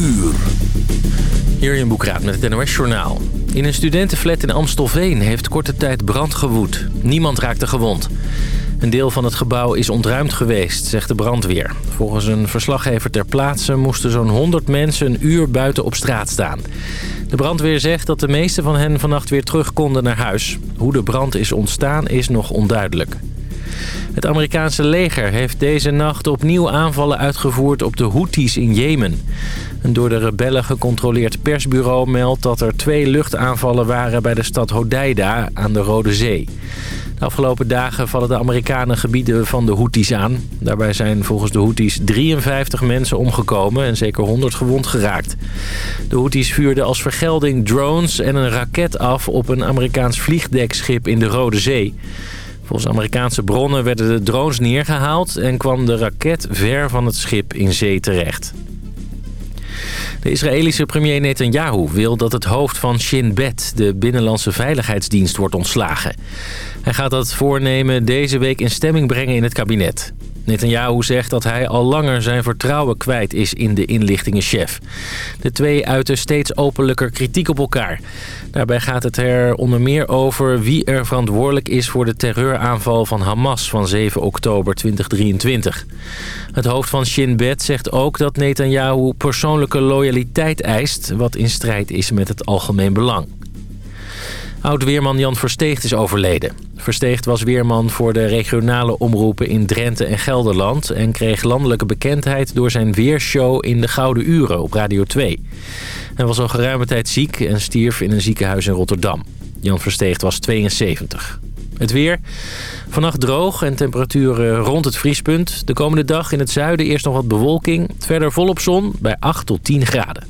uur. Jurjen Boekraat met het NOS Journaal. In een studentenflat in Amstelveen heeft korte tijd brand gewoed. Niemand raakte gewond. Een deel van het gebouw is ontruimd geweest, zegt de brandweer. Volgens een verslaggever ter plaatse moesten zo'n 100 mensen een uur buiten op straat staan. De brandweer zegt dat de meeste van hen vannacht weer terug konden naar huis. Hoe de brand is ontstaan is nog onduidelijk. Het Amerikaanse leger heeft deze nacht opnieuw aanvallen uitgevoerd op de Houthis in Jemen. Een door de rebellen gecontroleerd persbureau meldt dat er twee luchtaanvallen waren bij de stad Hodeida aan de Rode Zee. De afgelopen dagen vallen de Amerikanen gebieden van de Houthis aan. Daarbij zijn volgens de Houthis 53 mensen omgekomen en zeker 100 gewond geraakt. De Houthis vuurden als vergelding drones en een raket af op een Amerikaans vliegdekschip in de Rode Zee. Volgens Amerikaanse bronnen werden de drones neergehaald en kwam de raket ver van het schip in zee terecht. De Israëlische premier Netanyahu wil dat het hoofd van Shin Bet, de Binnenlandse Veiligheidsdienst, wordt ontslagen. Hij gaat dat voornemen deze week in stemming brengen in het kabinet. Netanyahu zegt dat hij al langer zijn vertrouwen kwijt is in de inlichtingenchef. De twee uiten steeds openlijker kritiek op elkaar. Daarbij gaat het er onder meer over wie er verantwoordelijk is voor de terreuraanval van Hamas van 7 oktober 2023. Het hoofd van Shin Bet zegt ook dat Netanyahu persoonlijke loyaliteit eist... wat in strijd is met het algemeen belang. Oud-weerman Jan Versteegt is overleden. Versteegt was weerman voor de regionale omroepen in Drenthe en Gelderland... en kreeg landelijke bekendheid door zijn weershow in de Gouden Uren op Radio 2. Hij was al geruime tijd ziek en stierf in een ziekenhuis in Rotterdam. Jan Versteegt was 72. Het weer. Vannacht droog en temperaturen rond het vriespunt. De komende dag in het zuiden eerst nog wat bewolking. Verder volop zon bij 8 tot 10 graden.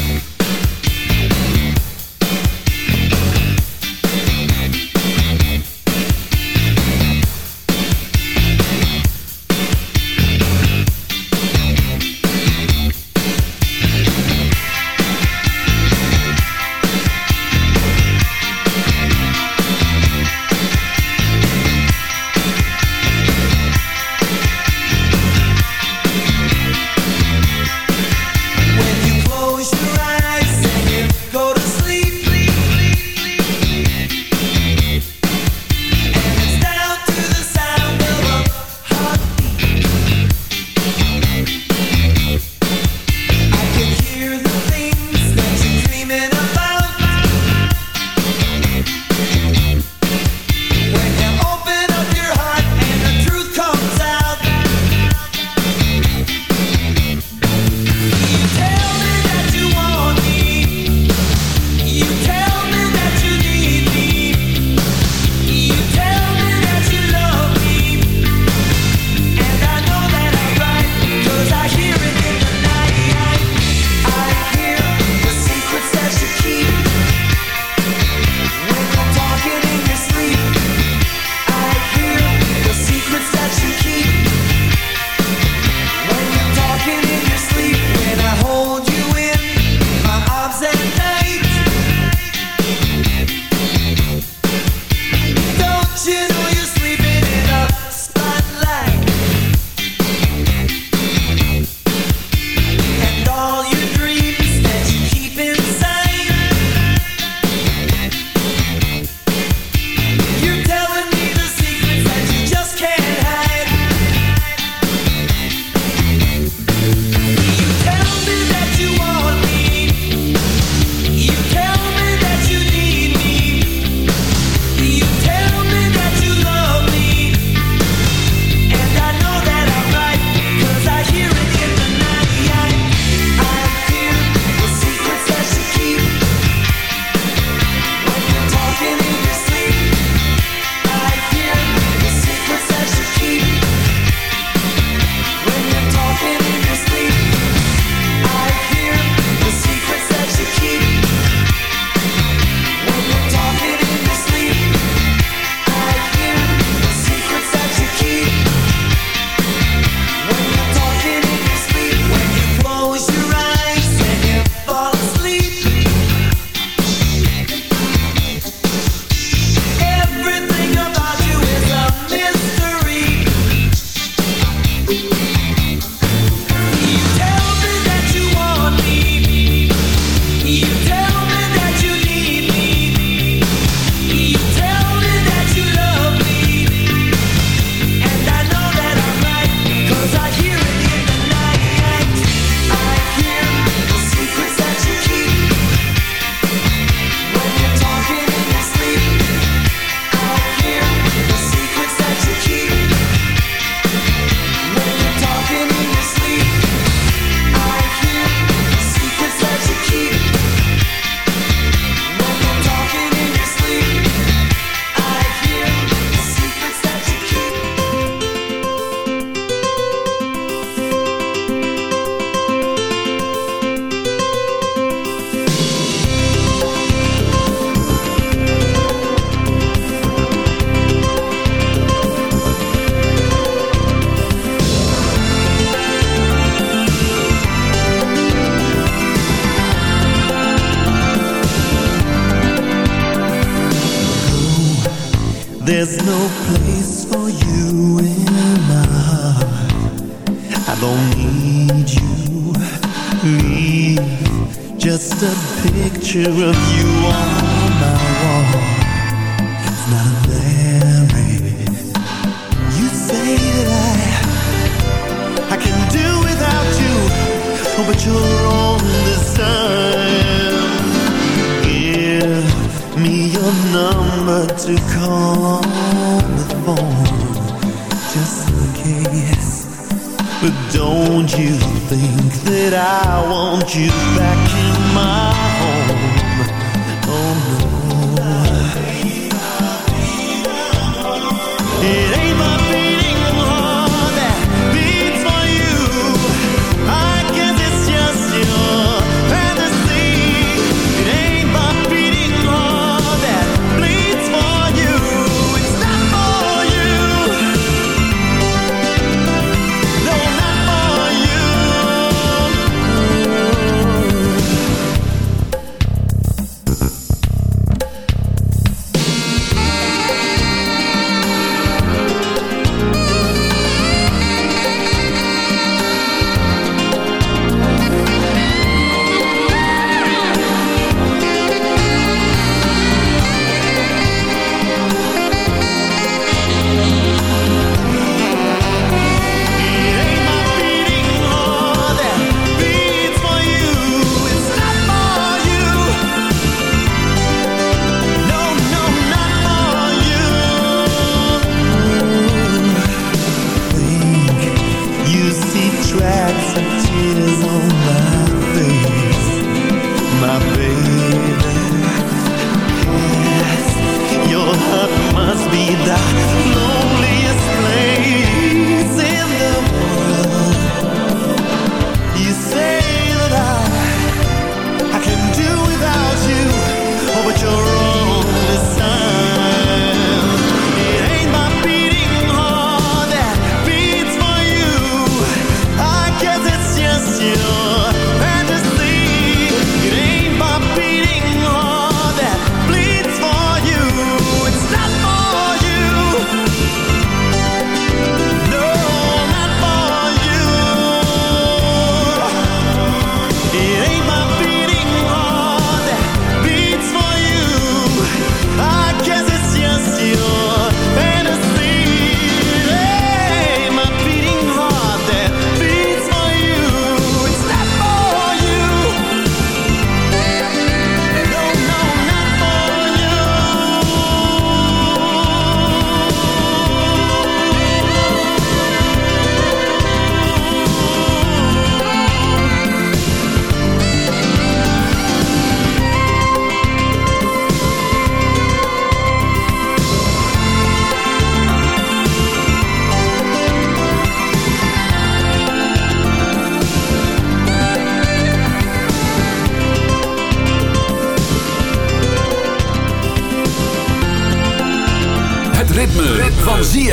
there's no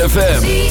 ZFM.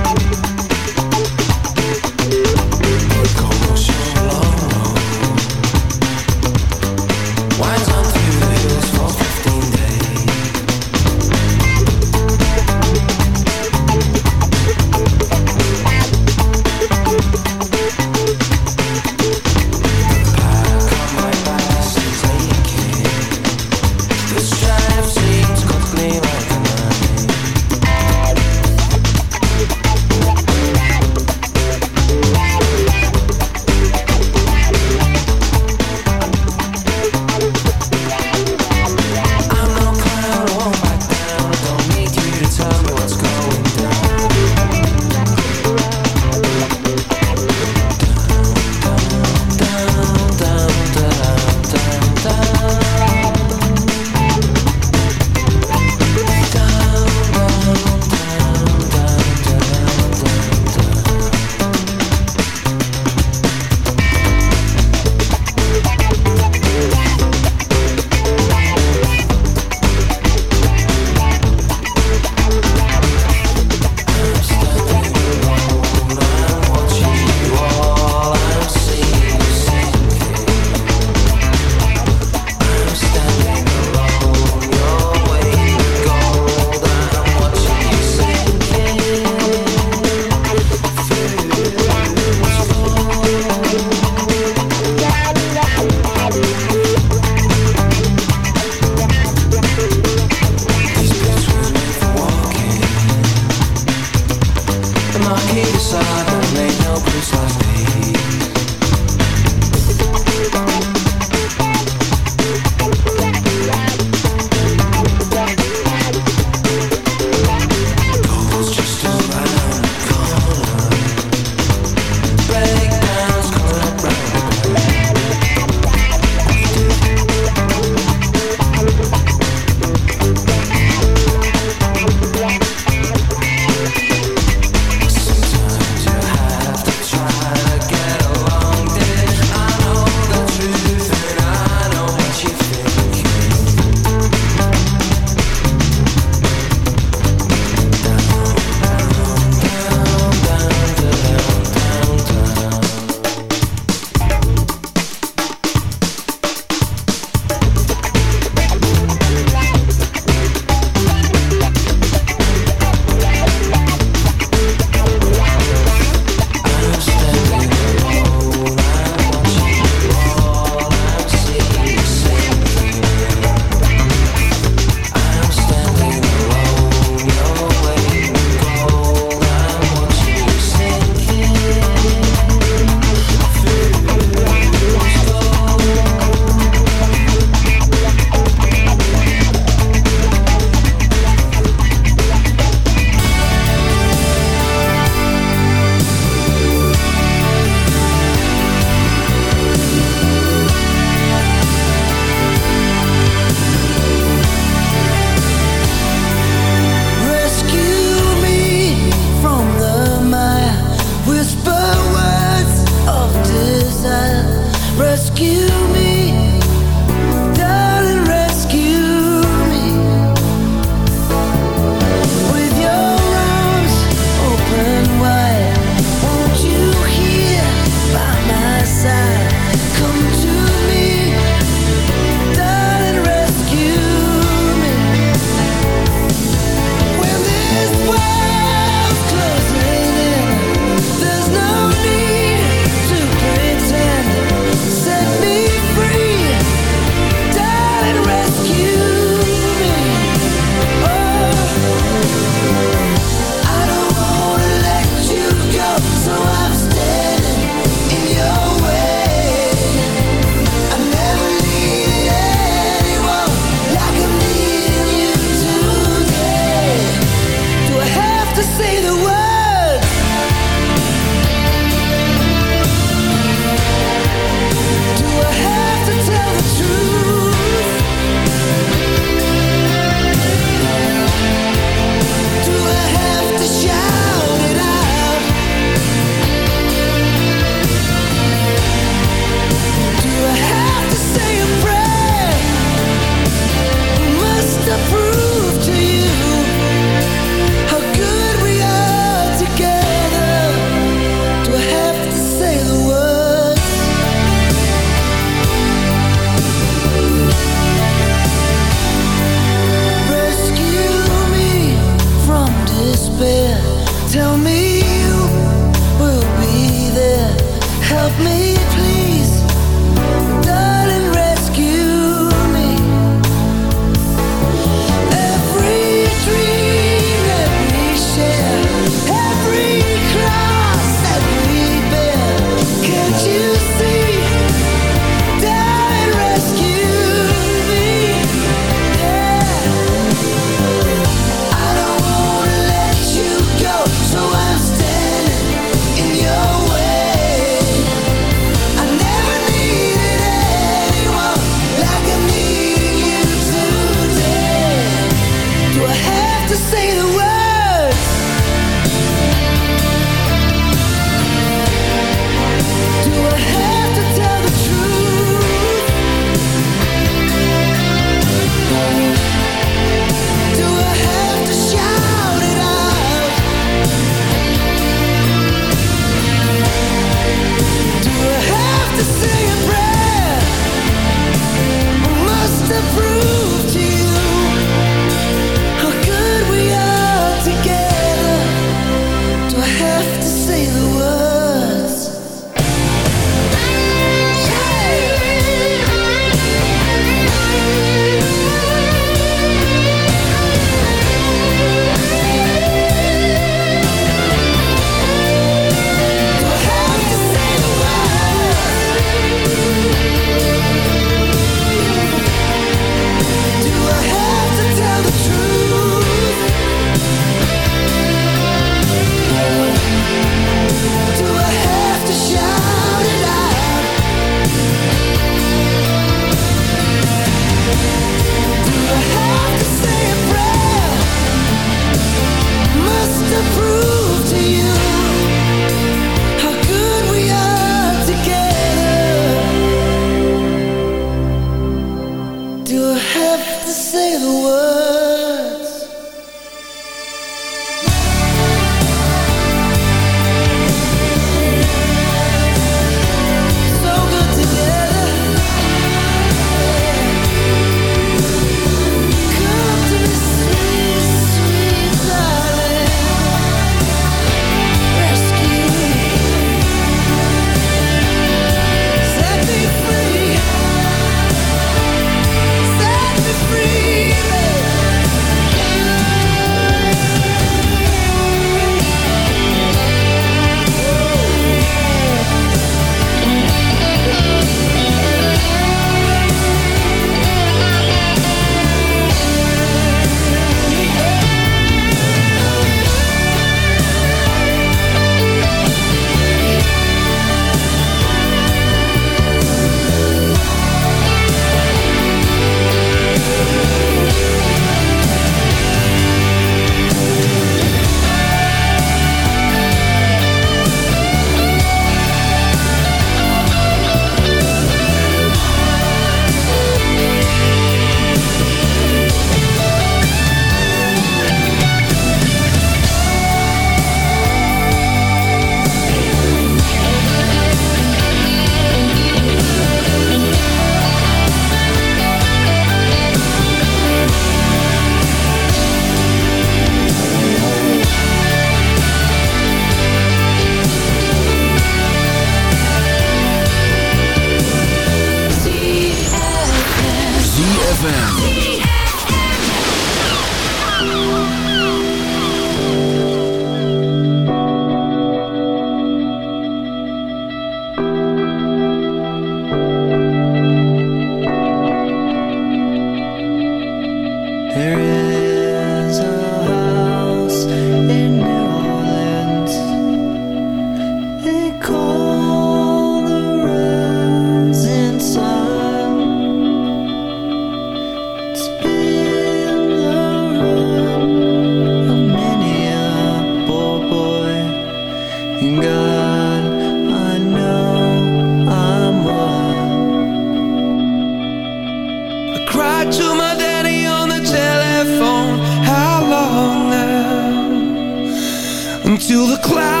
to the clouds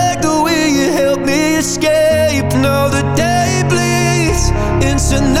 tonight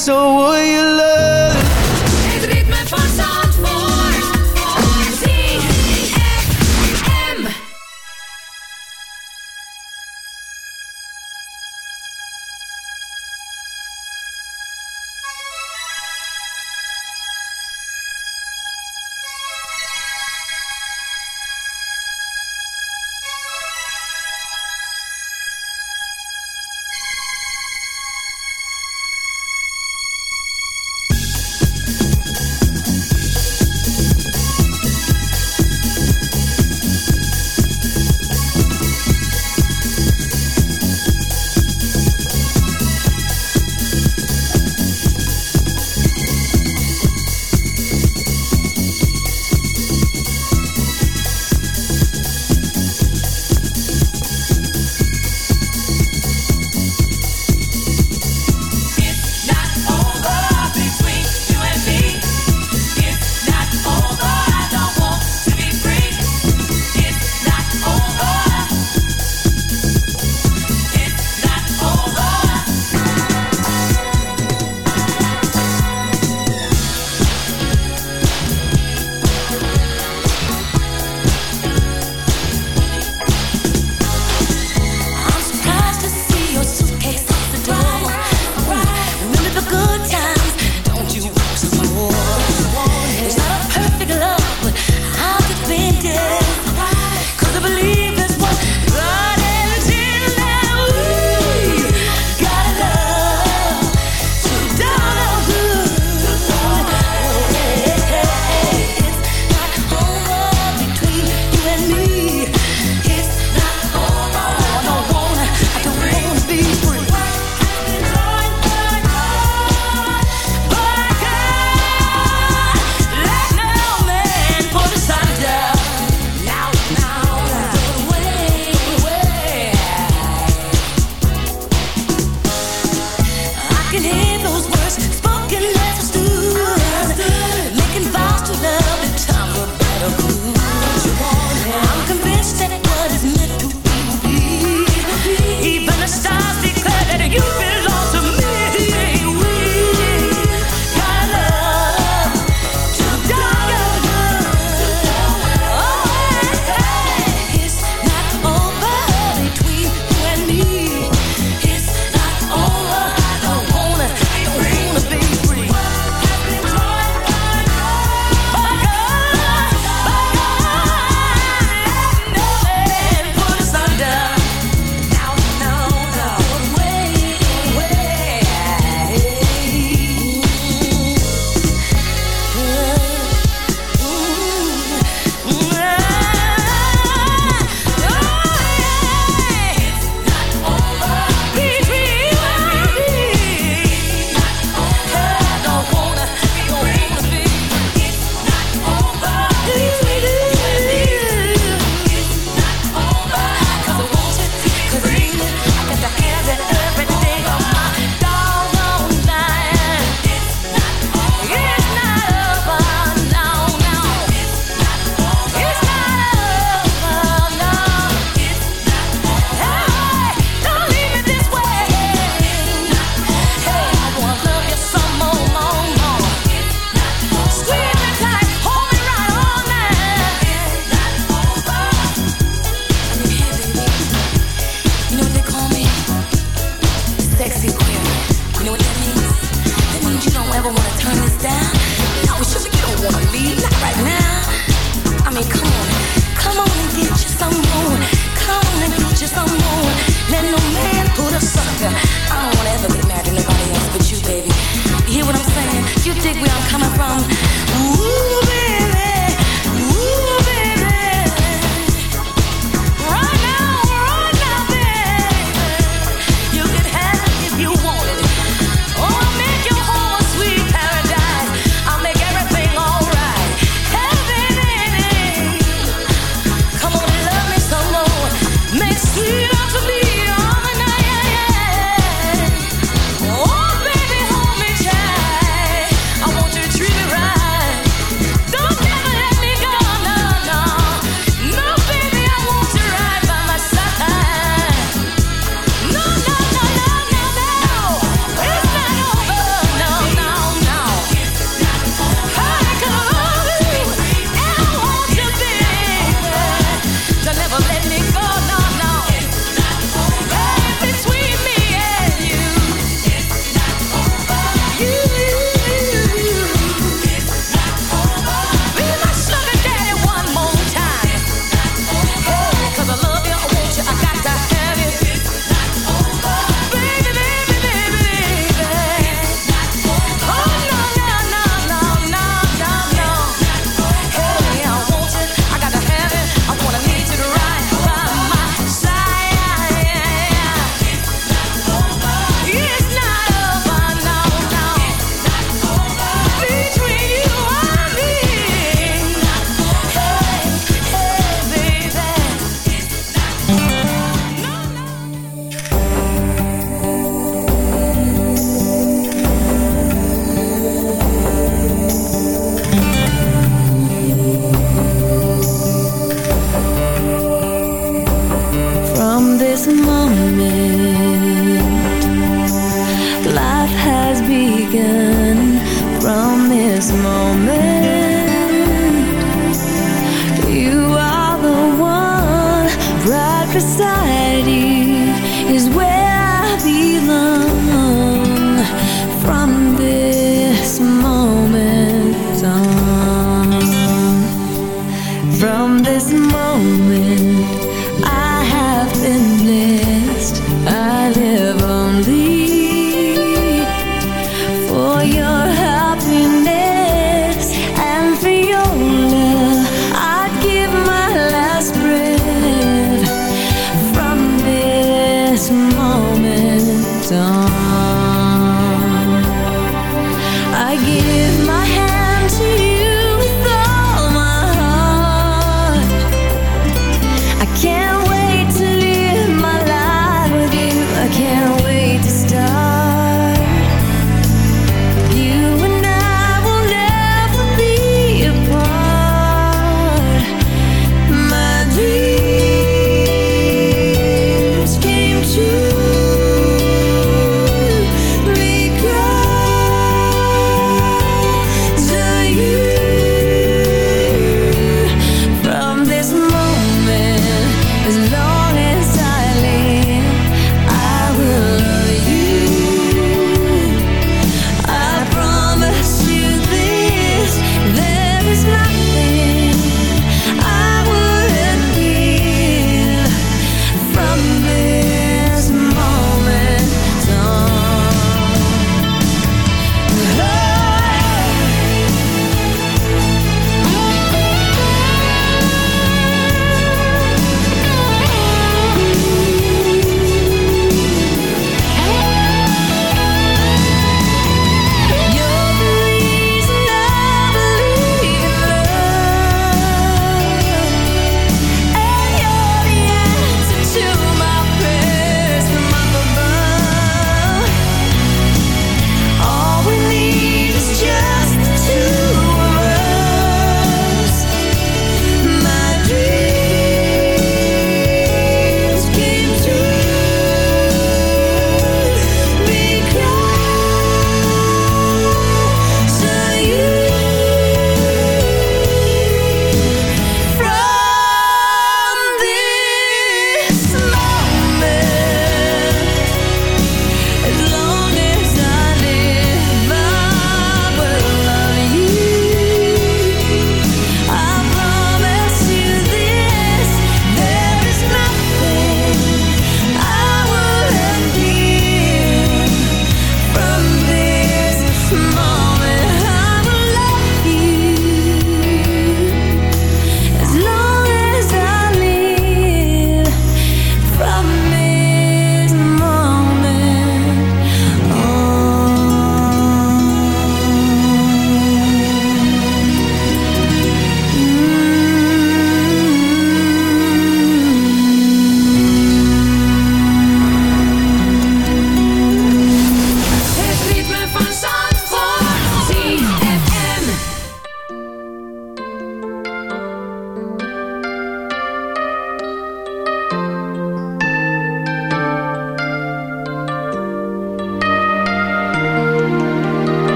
so will you love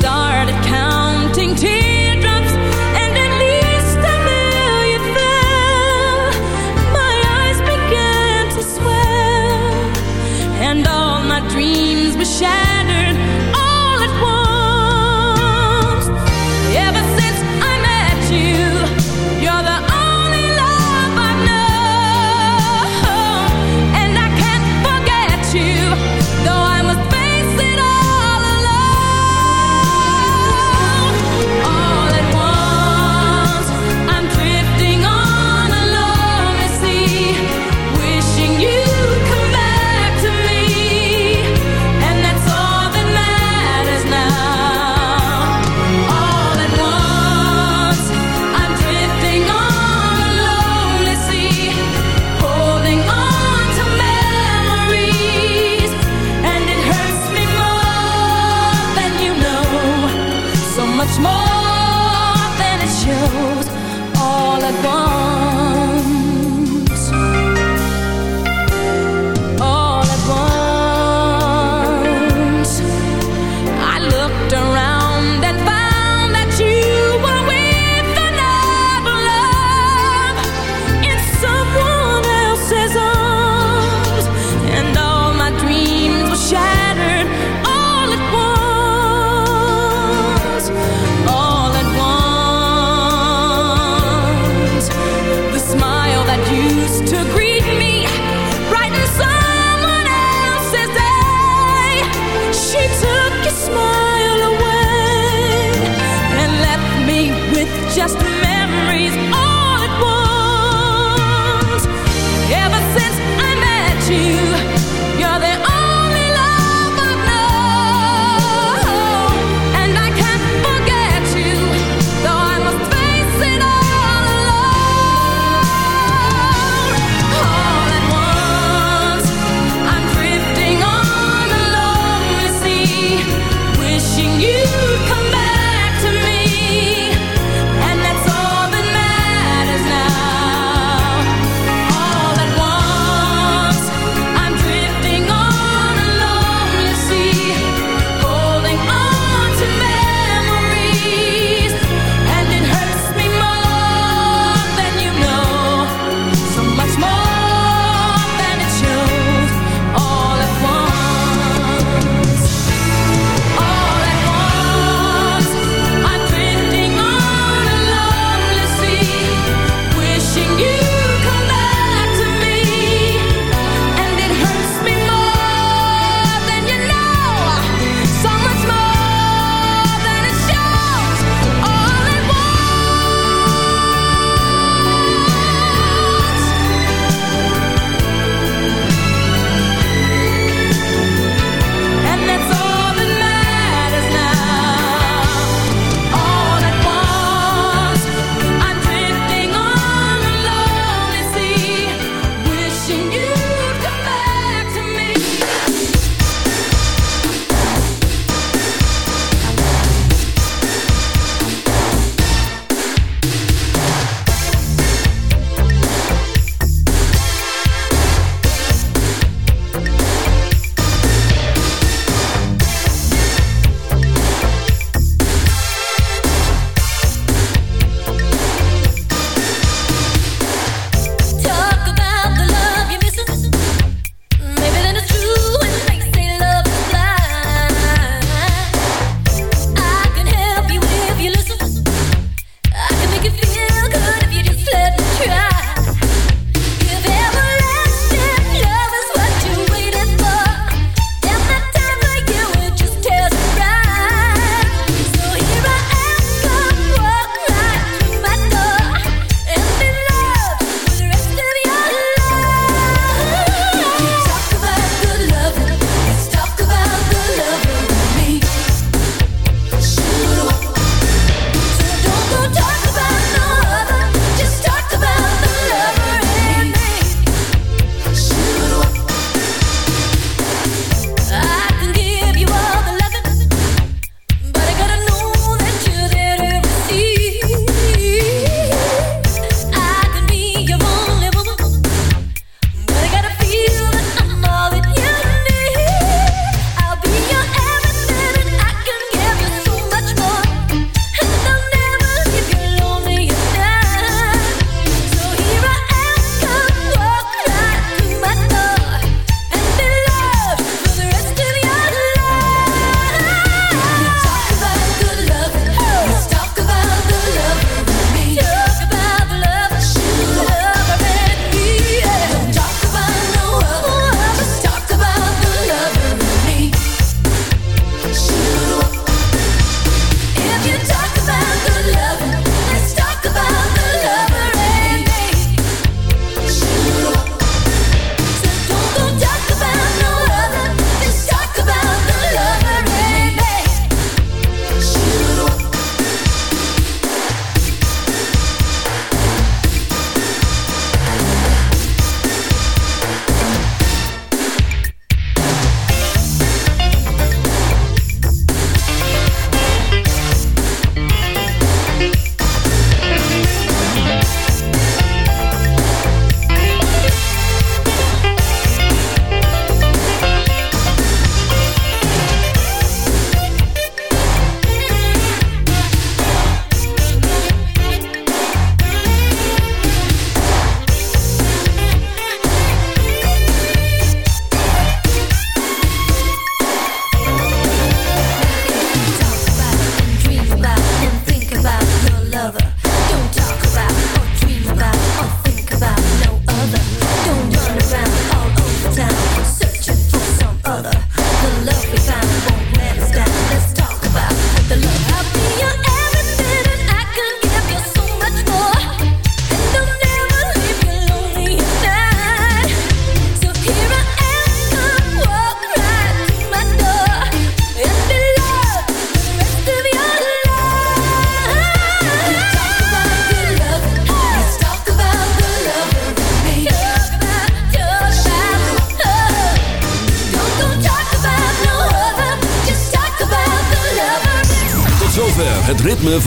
star.